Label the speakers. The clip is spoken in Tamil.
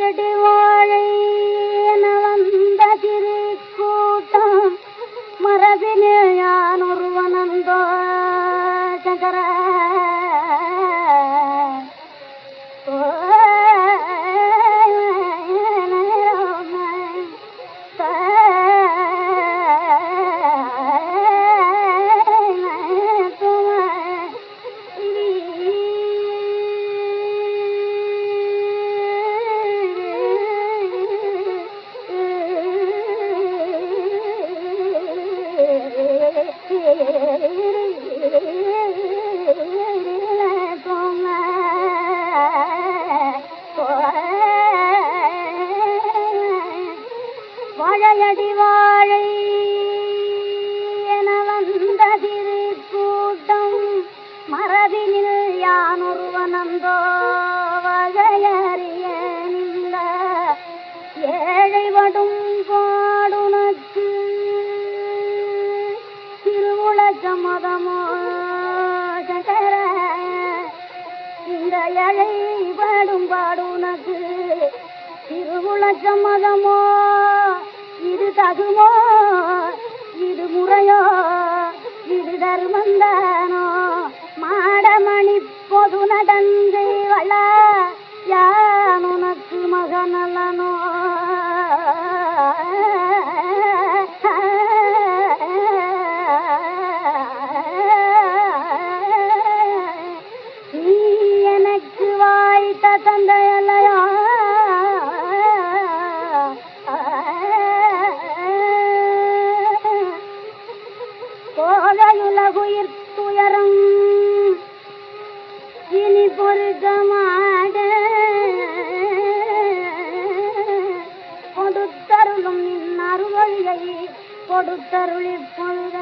Speaker 1: நெடுவாழை என வந்த திருக்கூட்டம் மரபினே யான் ஒருவனந்தோ சங்கரா. வாழையடி வாழை என வந்த திரு கூட்டம் மரபினில் யான் ஒருவனந்தோ திருவுலக மதமோ சங்கர இந்த ஏழை படும் பாடுனக்கு திருவுலக மதமோ இது தகுமோ இனி கொடுத்தருளும் நின் அருவழியை கொடுத்தருளி பொழுத.